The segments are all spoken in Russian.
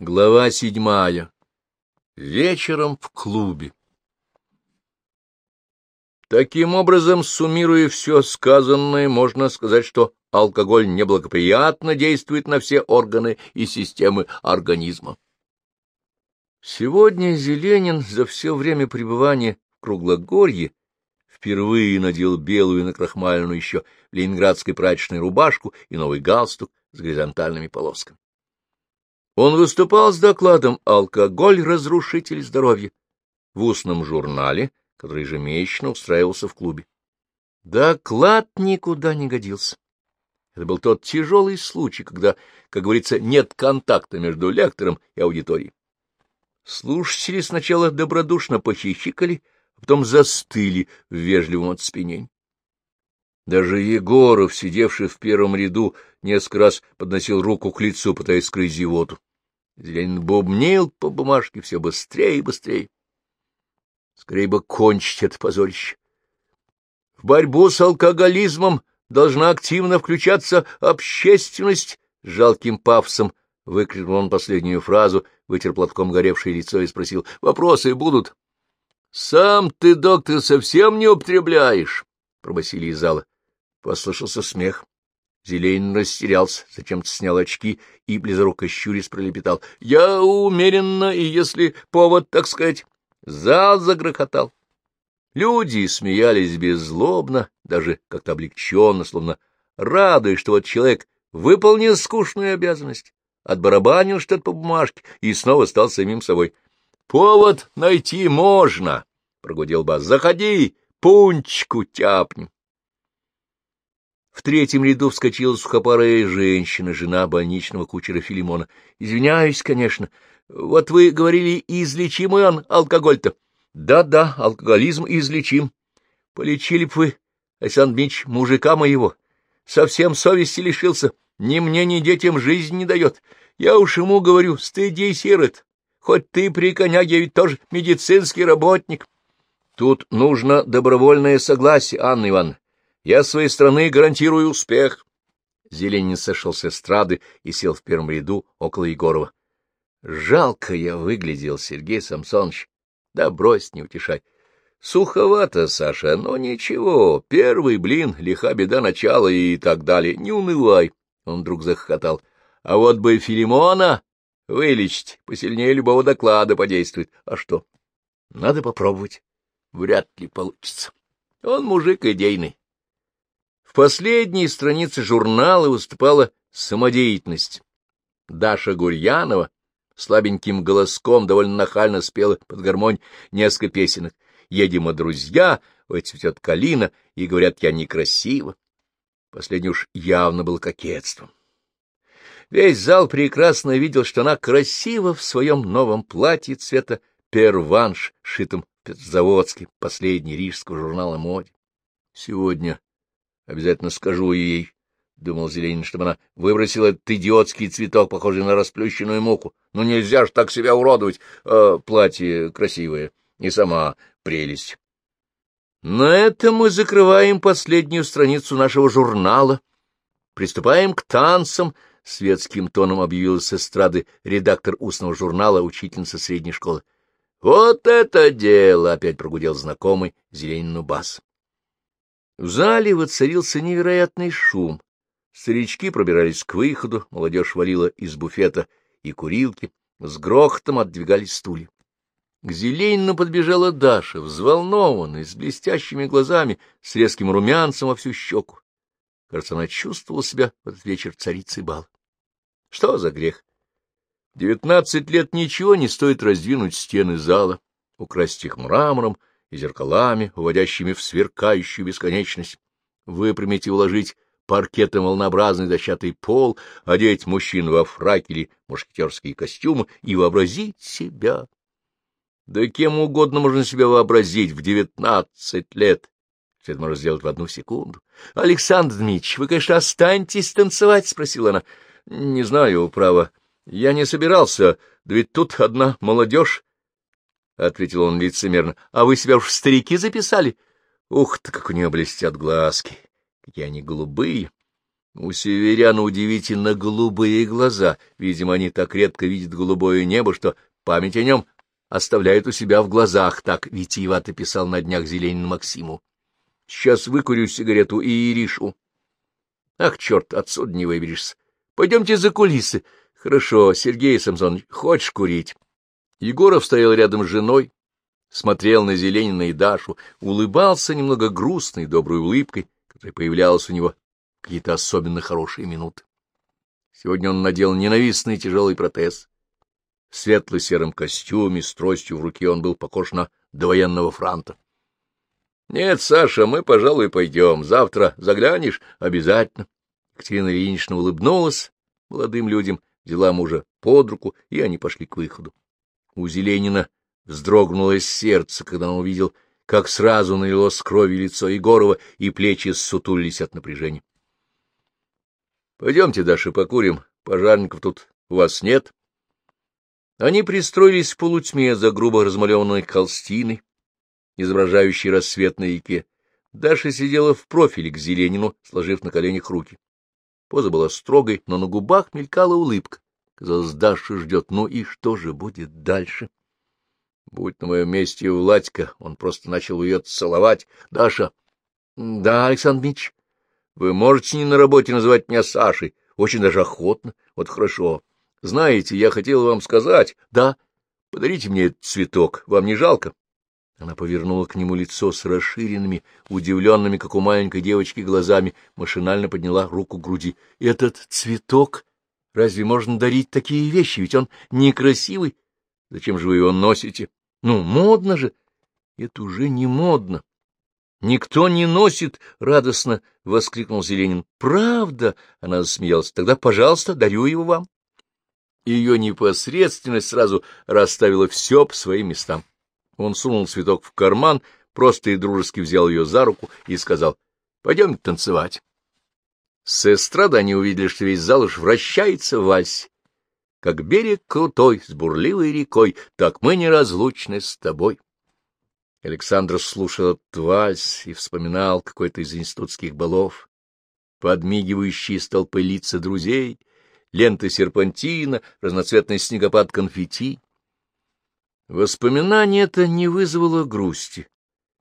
Глава седьмая. Вечером в клубе. Таким образом, суммируя все сказанное, можно сказать, что алкоголь неблагоприятно действует на все органы и системы организма. Сегодня Зеленин за все время пребывания в Круглогорье впервые надел белую накрахмаленную еще ленинградской прачечной рубашку и новый галстук с горизонтальными полосками. Он выступал с докладом «Алкоголь — разрушитель здоровья» в устном журнале, который ежемесячно устраивался в клубе. Доклад никуда не годился. Это был тот тяжелый случай, когда, как говорится, нет контакта между лектором и аудиторией. Слушатели сначала добродушно похихикали, а потом застыли в вежливом оцепенении. Даже Егоров, сидевший в первом ряду, несколько раз подносил руку к лицу, пытаясь скрыть зевоту. Зеленин бубнил по бумажке все быстрее и быстрее. Скорее бы кончить это позорище. В борьбу с алкоголизмом должна активно включаться общественность, — жалким пафосом выкрикнул он последнюю фразу, вытер платком горевшее лицо и спросил, — вопросы будут? — Сам ты, доктор, совсем не употребляешь, — пробасили из зала. Послышался смех. Зеленин растерялся, зачем-то снял очки и, близоруко щурясь, пролепетал. — Я умеренно, и если повод, так сказать... Зал загрохотал. Люди смеялись беззлобно, даже как-то облегченно, словно радуясь, что вот человек выполнил скучную обязанность, отбарабанил что-то по бумажке и снова стал самим собой. — Повод найти можно, — прогудел бас. — Заходи, пунчку тяпнем. В третьем ряду вскочила сухопарая женщина, жена больничного кучера Филимона. — Извиняюсь, конечно. Вот вы говорили, излечимый он алкоголь-то. Да-да, алкоголизм излечим. Полечили б вы, Александр Дмитриевич, мужика моего. Совсем совести лишился. Ни мне, ни детям жизнь не дает. Я уж ему говорю, стыдись, Ирод. Хоть ты при коняге, ведь тоже медицинский работник. Тут нужно добровольное согласие, Анна Ивановна. Я своей стороны гарантирую успех. Зеленин сошел с эстрады и сел в первом ряду около Егорова. Жалко я выглядел, Сергей Самсонович. Да брось, не утешай. Суховато, Саша, но ничего. Первый блин, лиха беда начала и так далее. Не унывай. Он вдруг захохотал. А вот бы Филимона вылечить посильнее любого доклада подействует. А что? Надо попробовать. Вряд ли получится. Он мужик идейный. Последней странице журнала выступала самодеятельность. Даша Гурьянова слабеньким голоском довольно нахально спела под гармонь несколько песенок. «Едем, а друзья», «Ой, цветет калина», и говорят, я некрасиво. Последний уж явно был кокетством. Весь зал прекрасно видел, что она красива в своем новом платье цвета перванш, шитом в Петрозаводске, последний рижского журнала моде. Сегодня Обязательно скажу ей, — думал Зеленин, чтобы она выбросила этот идиотский цветок, похожий на расплющенную муку. Ну, нельзя ж так себя уродовать. А, платье красивое. И сама прелесть. На этом мы закрываем последнюю страницу нашего журнала. Приступаем к танцам. Светским тоном объявил с эстрады редактор устного журнала, учительница средней школы. — Вот это дело! — опять прогудел знакомый Зеленину бас. В зале воцарился невероятный шум. Старички пробирались к выходу, молодежь валила из буфета и курилки, с грохотом отдвигались стулья. К Зеленину подбежала Даша, взволнованная, с блестящими глазами, с резким румянцем во всю щеку. Кажется, она чувствовала себя в этот вечер царицей бал. Что за грех? Девятнадцать лет ничего не стоит раздвинуть стены зала, украсть их мрамором, и зеркалами, уводящими в сверкающую бесконечность, выпрямить и уложить паркетом волнообразный дощатый пол, одеть мужчин во фраки или мушкетерские костюмы и вообразить себя. Да кем угодно можно себя вообразить в девятнадцать лет. Все это можно сделать в одну секунду. — Александр Дмитриевич, вы, конечно, останетесь танцевать? — спросила она. — Не знаю, право. Я не собирался, да ведь тут одна молодежь — ответил он лицемерно. — А вы себя уж в старики записали? Ух ты, как у нее блестят глазки! Какие они голубые! У северян удивительно голубые глаза. Видимо, они так редко видят голубое небо, что память о нем оставляют у себя в глазах, так витиевато писал на днях Зеленин Максиму. Сейчас выкурю сигарету и решу. Ах, черт, отсюда не выберешься. Пойдемте за кулисы. Хорошо, Сергей Самсонович, хочешь курить? Егоров стоял рядом с женой, смотрел на Зеленина и Дашу, улыбался немного грустной, доброй улыбкой, которая появлялась у него какие-то особенно хорошие минуты. Сегодня он надел ненавистный тяжелый протез. В светло-сером костюме, с тростью в руке он был похож на довоенного франта. — Нет, Саша, мы, пожалуй, пойдем. Завтра заглянешь? Обязательно. Екатерина Ильинична улыбнулась молодым людям, взяла мужа под руку, и они пошли к выходу. У Зеленина вздрогнуло сердце, когда он увидел, как сразу налилось крови лицо Егорова, и плечи ссутулились от напряжения. — Пойдемте, Даша, покурим. Пожарников тут у вас нет? Они пристроились в полутьме за грубо размалеванной холстиной, изображающей рассвет на реке. Даша сидела в профиле к Зеленину, сложив на коленях руки. Поза была строгой, но на губах мелькала улыбка. Казалось, Даша ждет. Ну и что же будет дальше? Будь на моем месте Владька, он просто начал ее целовать. Даша. Да, Александр Мич, вы можете не на работе называть меня Сашей. Очень даже охотно. Вот хорошо. Знаете, я хотел вам сказать. Да, подарите мне этот цветок. Вам не жалко? Она повернула к нему лицо с расширенными, удивленными, как у маленькой девочки, глазами, машинально подняла руку к груди. — Этот цветок? Разве можно дарить такие вещи? Ведь он некрасивый. Зачем же вы его носите? Ну, модно же. Это уже не модно. Никто не носит, — радостно воскликнул Зеленин. Правда? — она засмеялась. Тогда, пожалуйста, дарю его вам. Ее непосредственность сразу расставила все по своим местам. Он сунул цветок в карман, просто и дружески взял ее за руку и сказал, — Пойдем танцевать. С эстрады они увидели, что весь зал уж вращается в вальсе. Как берег крутой, с бурливой рекой, так мы неразлучны с тобой. Александр слушал этот вальс и вспоминал какой-то из институтских балов, подмигивающие столпы лица друзей, ленты серпантина, разноцветный снегопад конфетти. Воспоминание это не вызвало грусти,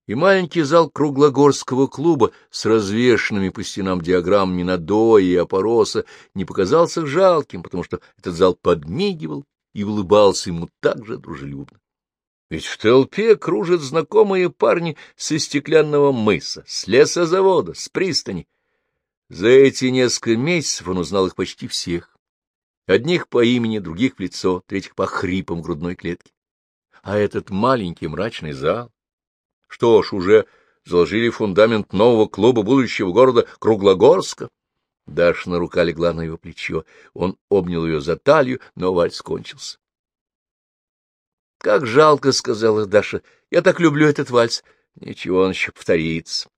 и маленький зал круглогорского клуба с развешенными по стенам диаграммами надоя и опороса не показался жалким, потому что этот зал подмигивал и улыбался ему так же дружелюбно. Ведь в толпе кружат знакомые парни со стеклянного мыса, с лесозавода, с пристани. За эти несколько месяцев он узнал их почти всех. Одних по имени, других в лицо, третьих по хрипам грудной клетки. А этот маленький мрачный зал? Что ж, уже заложили фундамент нового клуба будущего города Круглогорска. Дашина рука легла на его плечо. Он обнял ее за талию, но вальс кончился. — Как жалко, — сказала Даша. — Я так люблю этот вальс. Ничего, он еще повторится.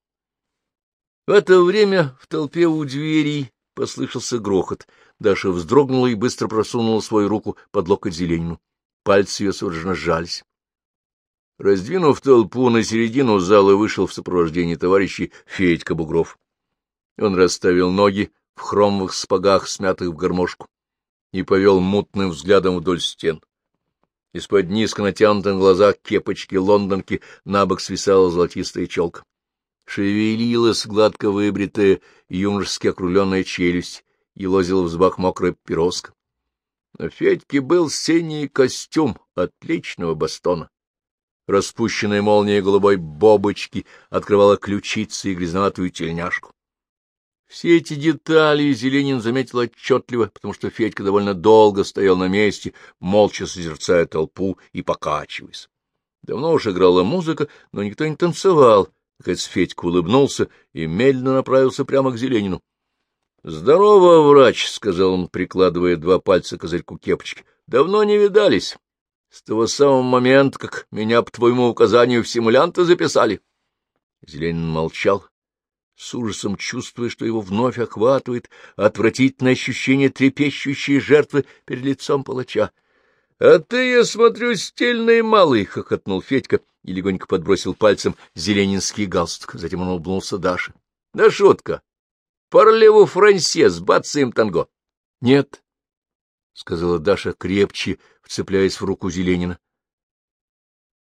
В это время в толпе у двери послышался грохот. Даша вздрогнула и быстро просунула свою руку под локоть Зеленину. Пальцы ее судорожно сжались. Раздвинув толпу, на середину зала вышел в сопровождении товарищей Федька Бугров. Он расставил ноги в хромовых спагах, смятых в гармошку, и повел мутным взглядом вдоль стен. Из-под низко натянутой на глазах кепочки лондонки на бок свисала золотистая челка. Шевелилась гладко выбритая юношески округленная челюсть, и лозила в зубах мокрая пироска. На Федьке был синий костюм отличного бастона. Распущенная молния голубой бобочки открывала ключицы и грязноватую тельняшку. Все эти детали Зеленин заметил отчетливо, потому что Федька довольно долго стоял на месте, молча созерцая толпу и покачиваясь. Давно уж играла музыка, но никто не танцевал. Наконец Федька улыбнулся и медленно направился прямо к Зеленину. — Здорово, врач, — сказал он, прикладывая два пальца к козырьку кепочки. — Давно не видались. С того самого момента, как меня по твоему указанию в симулянты записали. Зеленин молчал, с ужасом чувствуя, что его вновь охватывает отвратительное ощущение трепещущей жертвы перед лицом палача. — А ты, я смотрю, стильный малый! — хохотнул Федька и легонько подбросил пальцем зеленинский галстук. Затем он улыбнулся Даше. — Да шутка! Парлеву франсе с бацаем танго. — Нет, — сказала Даша крепче, вцепляясь в руку Зеленина.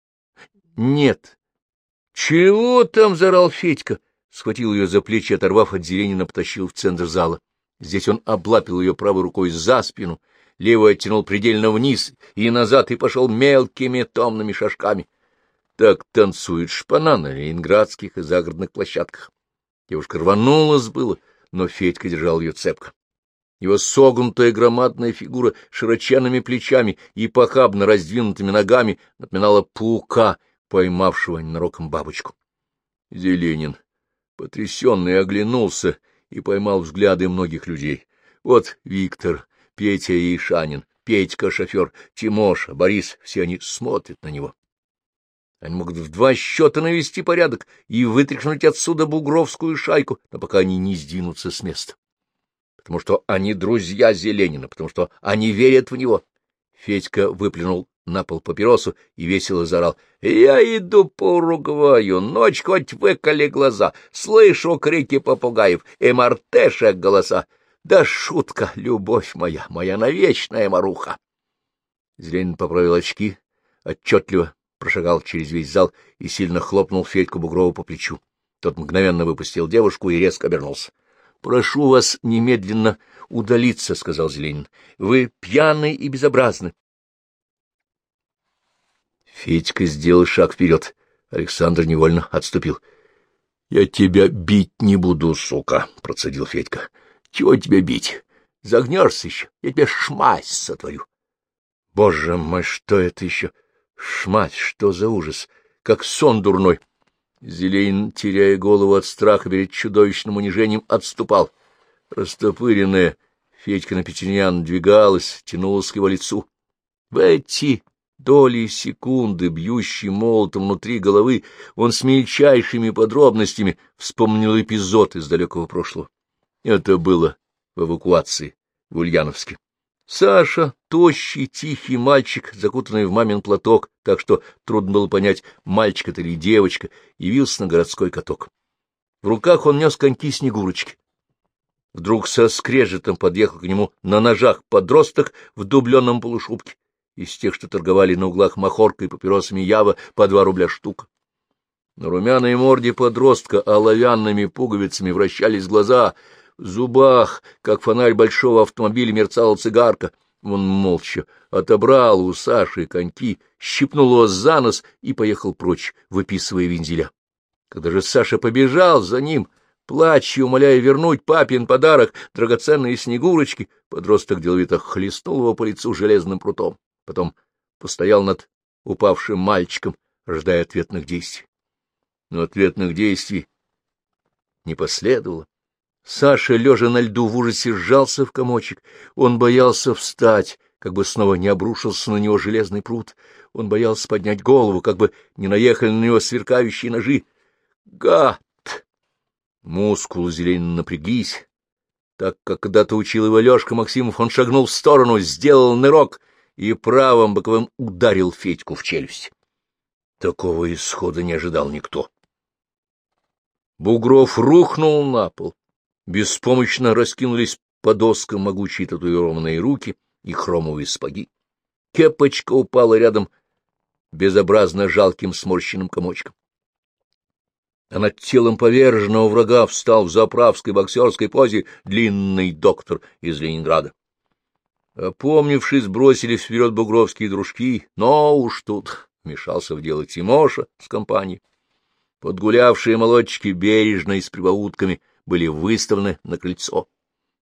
— Нет. — Чего там? — зарал Федька. Схватил ее за плечи, оторвав от Зеленина, потащил в центр зала. Здесь он облапил ее правой рукой за спину, левый оттянул предельно вниз и назад и пошел мелкими томными шажками. Так танцует шпана на ленинградских и загородных площадках. Девушка рванулась было, но Федька держал ее цепко. Его согнутая громадная фигура широченными плечами и похабно раздвинутыми ногами напоминала паука, поймавшего ненароком бабочку. Зеленин, потрясенный, оглянулся и поймал взгляды многих людей. Вот Виктор, Петя и Ишанин, Петька, шофер, Тимоша, Борис — все они смотрят на него. Они могут в два счета навести порядок и вытряхнуть отсюда бугровскую шайку, но пока они не сдвинутся с места. Потому что они друзья Зеленина, потому что они верят в него. Федька выплюнул на пол папиросу и весело заорал. — Я иду по Уругваю, ночь хоть выколи глаза, слышу крики попугаев и мартешек голоса. Да шутка, любовь моя, моя навечная маруха! Зеленин поправил очки, отчетливо прошагал через весь зал и сильно хлопнул Федьку Бугрову по плечу. Тот мгновенно выпустил девушку и резко обернулся. — Прошу вас немедленно удалиться, — сказал Зеленин. — Вы пьяны и безобразны. Федька сделал шаг вперед. Александр невольно отступил. — Я тебя бить не буду, сука, — процедил Федька. — Чего тебя бить? Загнешься еще, я тебе шмась сотворю. — Боже мой, что это еще? Шмать, что за ужас! Как сон дурной! Зелень, теряя голову от страха перед чудовищным унижением, отступал. Растопыренная Федька на Петинян двигалась, тянулась к его лицу. В эти доли секунды, бьющей молотом внутри головы, он с мельчайшими подробностями вспомнил эпизод из далекого прошлого. Это было в эвакуации в Ульяновске. Саша, тощий, тихий мальчик, закутанный в мамин платок, так что трудно было понять, мальчик это или девочка, явился на городской каток. В руках он нес коньки-снегурочки. Вдруг со скрежетом подъехал к нему на ножах подросток в дубленном полушубке из тех, что торговали на углах махоркой и папиросами Ява по два рубля штука. На румяной морде подростка оловянными пуговицами вращались глаза, зубах, как фонарь большого автомобиля, мерцала цигарка. Он молча отобрал у Саши коньки, щипнул его за нос и поехал прочь, выписывая вензеля. Когда же Саша побежал за ним, плача умоляя вернуть папин подарок, драгоценные снегурочки, подросток деловито хлестнул его по лицу железным прутом потом постоял над упавшим мальчиком, ожидая ответных действий. Но ответных действий не последовало. Саша, лежа на льду, в ужасе сжался в комочек. Он боялся встать, как бы снова не обрушился на него железный пруд. Он боялся поднять голову, как бы не наехали на него сверкающие ножи. Гад! Мускулы зелено напряглись. Так как когда-то учил его Лёшка Максимов, он шагнул в сторону, сделал нырок и правым боковым ударил Федьку в челюсть. Такого исхода не ожидал никто. Бугров рухнул на пол. Беспомощно раскинулись по доскам могучие татуированные руки и хромовые спаги. Кепочка упала рядом безобразно жалким сморщенным комочком. А над телом поверженного врага встал в заправской боксерской позе длинный доктор из Ленинграда. Опомнившись, бросились вперед бугровские дружки, но уж тут вмешался в дело Тимоша с компанией. Подгулявшие молодчики бережно и с прибаутками были выставлены на крыльцо.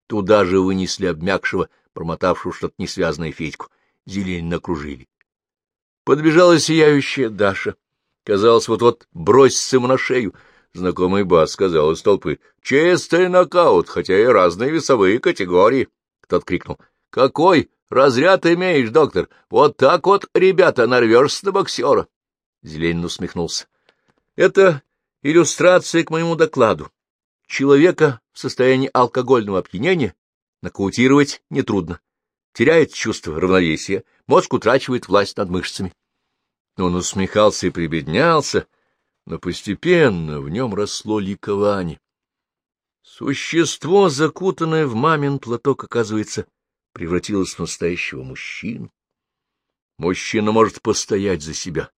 Туда же вынесли обмякшего, промотавшего что-то несвязное Федьку. Зелень накружили. Подбежала сияющая Даша. Казалось, вот-вот бросится ему на шею. Знакомый бас сказал из толпы. — Чистый нокаут, хотя и разные весовые категории. Кто-то крикнул. — какой разряд имеешь, доктор? Вот так вот, ребята, нарвешься на боксера. Зеленин усмехнулся. Это иллюстрация к моему докладу. Человека в состоянии алкогольного опьянения нокаутировать нетрудно. Теряет чувство равновесия, мозг утрачивает власть над мышцами. Он усмехался и прибеднялся, но постепенно в нем росло ликование. Существо, закутанное в мамин платок, оказывается, превратилось в настоящего мужчину. Мужчина может постоять за себя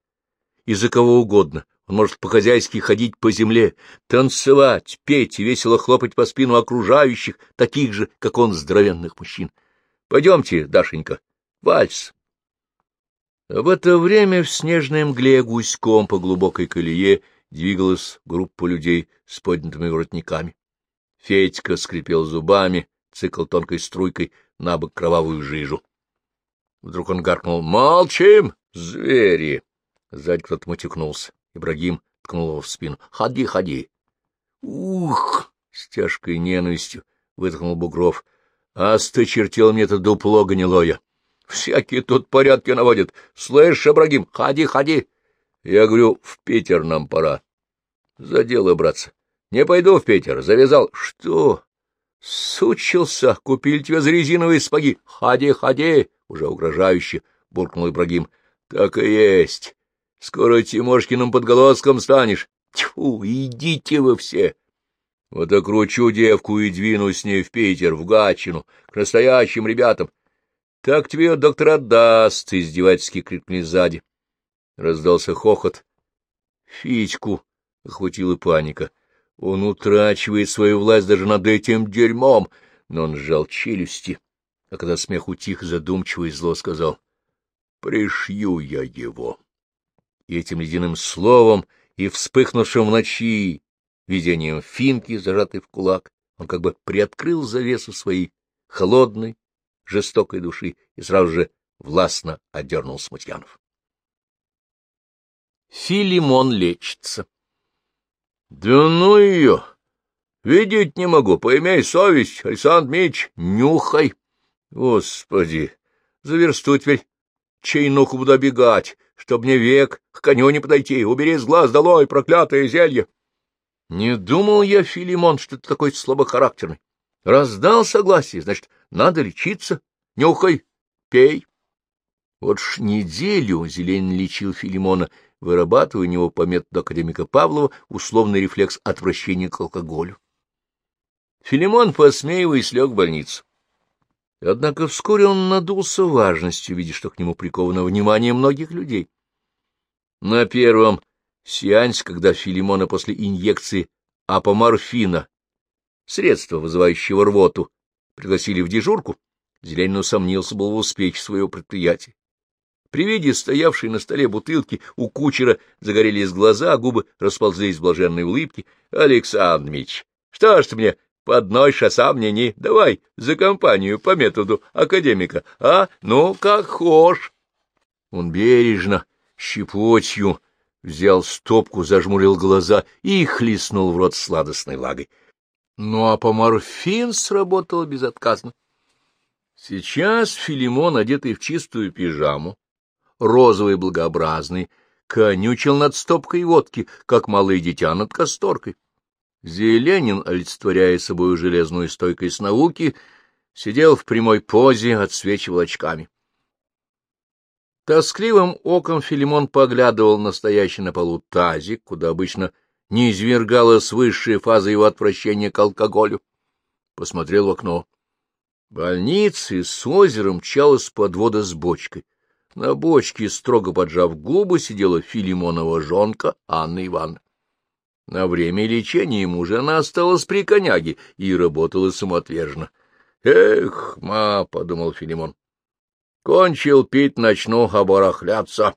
и за кого угодно. Он может по-хозяйски ходить по земле, танцевать, петь и весело хлопать по спину окружающих, таких же, как он, здоровенных мужчин. Пойдемте, Дашенька, вальс. в это время в снежной мгле гуськом по глубокой колее двигалась группа людей с поднятыми воротниками. Федька скрипел зубами, цикл тонкой струйкой на бок кровавую жижу. Вдруг он гаркнул «Молчим, звери!» Сзади кто-то матюкнулся. Ибрагим ткнул его в спину. «Ходи, ходи!» «Ух!» — с тяжкой ненавистью выдохнул Бугров. «Осточертел мне это дупло гнилое! Всякие тут порядки наводят! Слышь, Ибрагим, ходи, ходи!» Я говорю, в Питер нам пора. За дело, братцы. Не пойду в Питер, завязал. Что? Сучился, купили тебе за резиновые спаги. Ходи, ходи, уже угрожающе, буркнул Ибрагим. Так и есть. Скоро Тимошкиным подголоском станешь. Тьфу, идите вы все. Вот окручу девку и двину с ней в Питер, в Гатчину, к настоящим ребятам. Так тебе доктор отдаст, — издевательски крикнули сзади. Раздался хохот. Фитьку охватила паника. Он утрачивает свою власть даже над этим дерьмом, но он сжал челюсти, а когда смех утих, задумчиво и зло сказал, — Пришью я его. И этим ледяным словом и вспыхнувшим в ночи видением финки, зажатой в кулак, он как бы приоткрыл завесу своей холодной, жестокой души и сразу же властно одернул Смутьянов. Филимон лечится. Да ну ее! Видеть не могу, поимей совесть, Александр Мич, нюхай. Господи, за версту теперь чайнуху буду бегать, чтоб мне век к коню не подойти, убери с глаз долой, проклятое зелье. Не думал я, Филимон, что ты такой слабохарактерный. Раздал согласие, значит, надо лечиться. Нюхай, пей. Вот ж неделю Зелень лечил Филимона, вырабатывая у него по методу академика Павлова условный рефлекс отвращения к алкоголю. Филимон, посмеиваясь, лег в больницу. Однако вскоре он надулся важностью, видя, что к нему приковано внимание многих людей. На первом сеансе, когда Филимона после инъекции апоморфина, средства, вызывающего рвоту, пригласили в дежурку, Зеленин усомнился был в успехе своего предприятия. При виде стоявшей на столе бутылки у кучера загорелись глаза, губы расползлись в блаженной улыбке. — Александр Мич, что ж ты мне подносишь, а сам мне не? Давай за компанию по методу академика, а? Ну, как хошь. Он бережно, щепотью, взял стопку, зажмурил глаза и хлестнул в рот сладостной лагой. Ну, а поморфин сработал безотказно. Сейчас Филимон, одетый в чистую пижаму, розовый благообразный, конючил над стопкой водки, как малое дитя над касторкой. Зеленин, олицетворяя собою железную стойкость науки, сидел в прямой позе, отсвечивал очками. Тоскливым оком Филимон поглядывал на стоящий на полу тазик, куда обычно не извергалась высшая фаза его отвращения к алкоголю. Посмотрел в окно. Больница с озером мчалась подвода с бочкой. На бочке, строго поджав губы, сидела Филимонова жонка Анна Ивановна. На время лечения мужа она осталась при коняге и работала самоотверженно. — Эх, ма, — подумал Филимон, — кончил пить, начну оборахляться.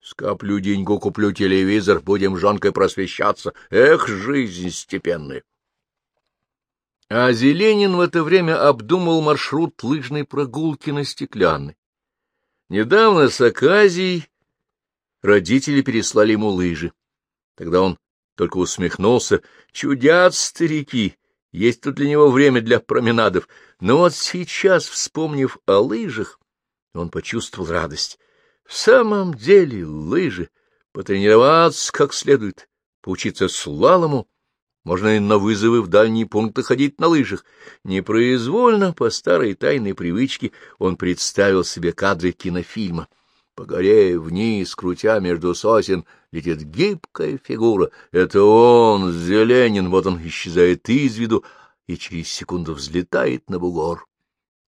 Скоплю деньгу, куплю телевизор, будем жонкой просвещаться. Эх, жизнь степенная! А Зеленин в это время обдумал маршрут лыжной прогулки на Стеклянной. Недавно с Аказией родители переслали ему лыжи. Тогда он только усмехнулся. Чудят старики, есть тут для него время для променадов. Но вот сейчас, вспомнив о лыжах, он почувствовал радость. В самом деле лыжи, потренироваться как следует, поучиться слалому, можно и на вызовы в дальние пункты ходить на лыжах. Непроизвольно, по старой тайной привычке, он представил себе кадры кинофильма. По горе вниз, крутя между сосен, летит гибкая фигура. Это он, Зеленин, вот он исчезает из виду, и через секунду взлетает на бугор.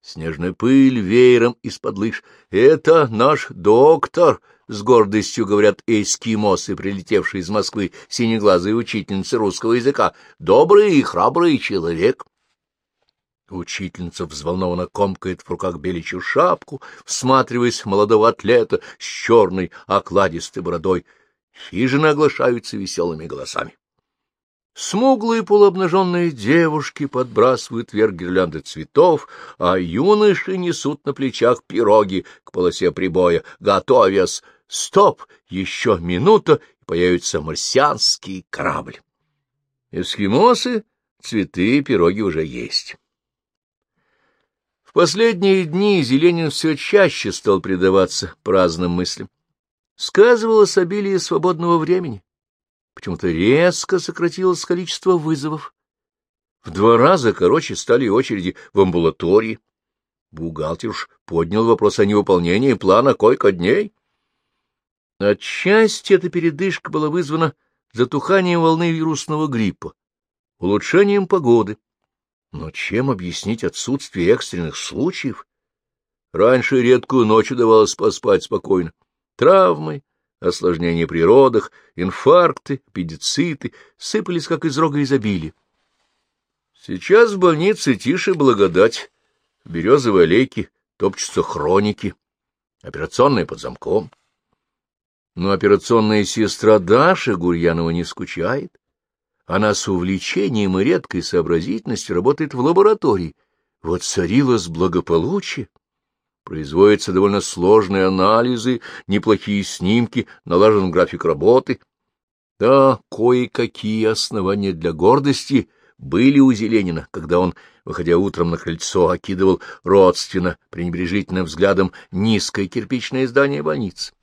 Снежная пыль веером из-под лыж. «Это наш доктор!» — с гордостью говорят эскимосы, прилетевшие из Москвы, синеглазые учительницы русского языка. «Добрый и храбрый человек!» Учительница взволнованно комкает в руках беличью шапку, всматриваясь в молодого атлета с черной окладистой бородой. Хижины оглашаются веселыми голосами. Смуглые полуобнаженные девушки подбрасывают вверх гирлянды цветов, а юноши несут на плечах пироги к полосе прибоя, готовясь. Стоп! Еще минута, и появится марсианский корабль. Эскимосы, цветы пироги уже есть. В последние дни Зеленин все чаще стал предаваться праздным мыслям. Сказывалось обилие свободного времени почему-то резко сократилось количество вызовов. В два раза короче стали очереди в амбулатории. Бухгалтер уж поднял вопрос о невыполнении плана койко-дней. Отчасти эта передышка была вызвана затуханием волны вирусного гриппа, улучшением погоды. Но чем объяснить отсутствие экстренных случаев? Раньше редкую ночь удавалось поспать спокойно. Травмы, осложнения при родах, инфаркты, аппендициты сыпались, как из рога изобилия. Сейчас в больнице тише благодать, в березовой топчутся хроники, операционная под замком. Но операционная сестра Даша Гурьянова не скучает. Она с увлечением и редкой сообразительностью работает в лаборатории. Вот царилось благополучие. Производятся довольно сложные анализы, неплохие снимки, налажен график работы. Да, кое-какие основания для гордости были у Зеленина, когда он, выходя утром на крыльцо, окидывал родственно, пренебрежительным взглядом низкое кирпичное здание больницы.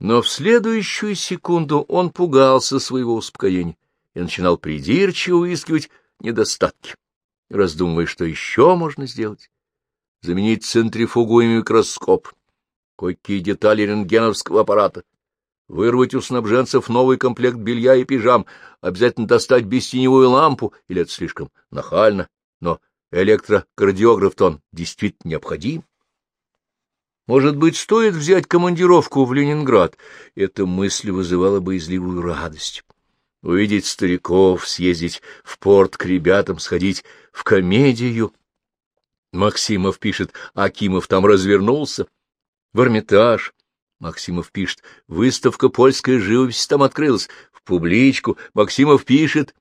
Но в следующую секунду он пугался своего успокоения и начинал придирчиво выискивать недостатки, раздумывая, что еще можно сделать заменить центрифугу и микроскоп, кое-какие детали рентгеновского аппарата, вырвать у снабженцев новый комплект белья и пижам, обязательно достать бестеневую лампу, или это слишком нахально, но электрокардиограф-то он действительно необходим. Может быть, стоит взять командировку в Ленинград? Эта мысль вызывала бы изливую радость. Увидеть стариков, съездить в порт к ребятам, сходить в комедию, Максимов пишет, Акимов там развернулся. В Эрмитаж. Максимов пишет, выставка польской живописи там открылась. В публичку. Максимов пишет.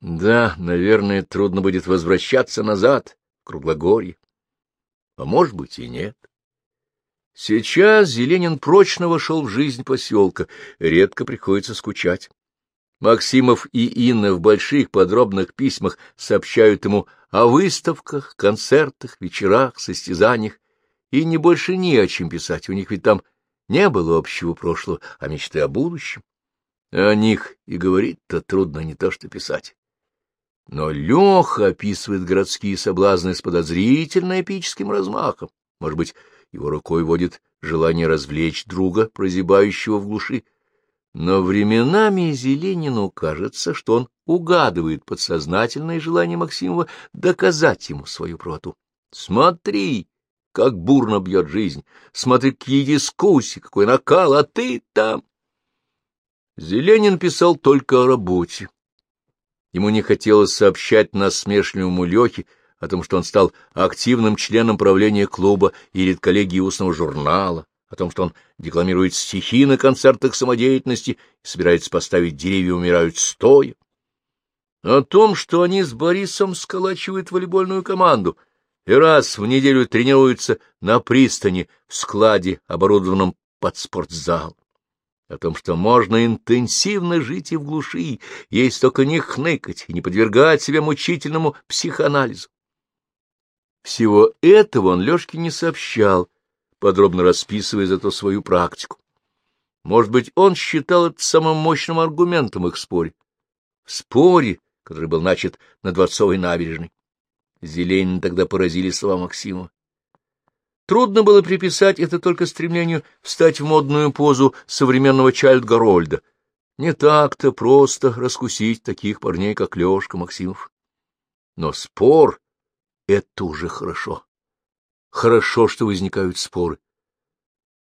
Да, наверное, трудно будет возвращаться назад, в Круглогорье. А может быть и нет. Сейчас Зеленин прочно вошел в жизнь поселка, редко приходится скучать. Максимов и Инна в больших подробных письмах сообщают ему о выставках, концертах, вечерах, состязаниях, и не больше не о чем писать, у них ведь там не было общего прошлого, а мечты о будущем. О них и говорить-то трудно не то что писать. Но Леха описывает городские соблазны с подозрительно эпическим размахом. Может быть, его рукой водит желание развлечь друга, прозябающего в глуши, но временами Зеленину кажется, что он угадывает подсознательное желание Максимова доказать ему свою правоту. Смотри, как бурно бьет жизнь, смотри, какие дискуссии, какой накал, а ты там... Зеленин писал только о работе. Ему не хотелось сообщать насмешливому Лехе о том, что он стал активным членом правления клуба и редколлегии устного журнала, о том, что он декламирует стихи на концертах самодеятельности и собирается поставить «Деревья умирают стоя», о том, что они с Борисом сколачивают волейбольную команду и раз в неделю тренируются на пристани в складе, оборудованном под спортзал, о том, что можно интенсивно жить и в глуши, есть только не хныкать и не подвергать себя мучительному психоанализу. Всего этого он Лёшке не сообщал, подробно расписывая зато свою практику. Может быть, он считал это самым мощным аргументом их споре. В споре, который был начат на Дворцовой набережной. Зеленин тогда поразили слова Максима. Трудно было приписать это только стремлению встать в модную позу современного Чайльд-Гарольда. Не так-то просто раскусить таких парней, как Лёшка Максимов. Но спор — это уже хорошо. Хорошо, что возникают споры.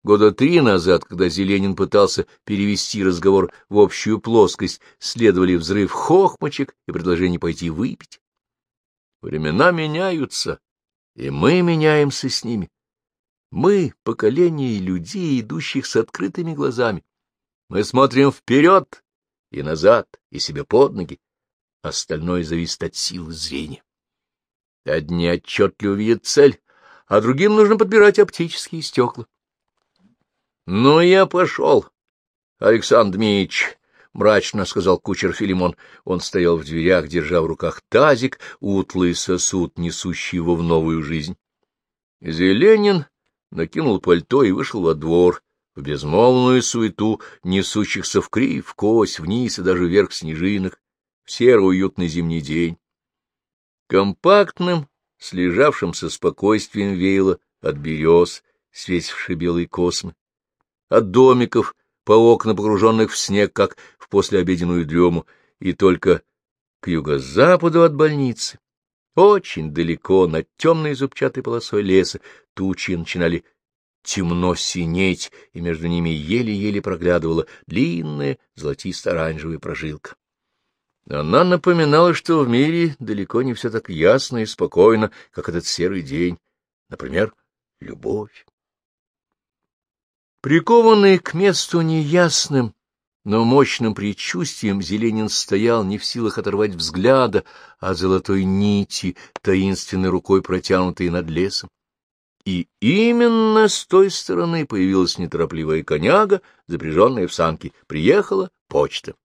Года три назад, когда Зеленин пытался перевести разговор в общую плоскость, следовали взрыв хохмочек и предложение пойти выпить. Времена меняются, и мы меняемся с ними. Мы — поколение людей, идущих с открытыми глазами. Мы смотрим вперед и назад, и себе под ноги. Остальное зависит от силы зрения. Одни отчетливо видят цель, а другим нужно подбирать оптические стекла. — Ну, я пошел, Александр Дмитриевич, — мрачно сказал кучер Филимон. Он стоял в дверях, держа в руках тазик, утлый сосуд, несущий его в новую жизнь. Зеленин накинул пальто и вышел во двор, в безмолвную суету несущихся в крив, в кось, вниз и даже вверх снежинок, в серый уютный зимний день. Компактным, слежавшимся спокойствием веяло от берез, светившие белые космы, от домиков, по окна, погруженных в снег, как в послеобеденную дрему, и только к юго-западу от больницы, очень далеко, над темной зубчатой полосой леса, тучи начинали темно синеть, и между ними еле-еле проглядывала длинная золотисто-оранжевая прожилка. Она напоминала, что в мире далеко не все так ясно и спокойно, как этот серый день. Например, любовь. Прикованный к месту неясным, но мощным предчувствием Зеленин стоял не в силах оторвать взгляда от золотой нити, таинственной рукой протянутой над лесом. И именно с той стороны появилась неторопливая коняга, запряженная в санки. Приехала почта.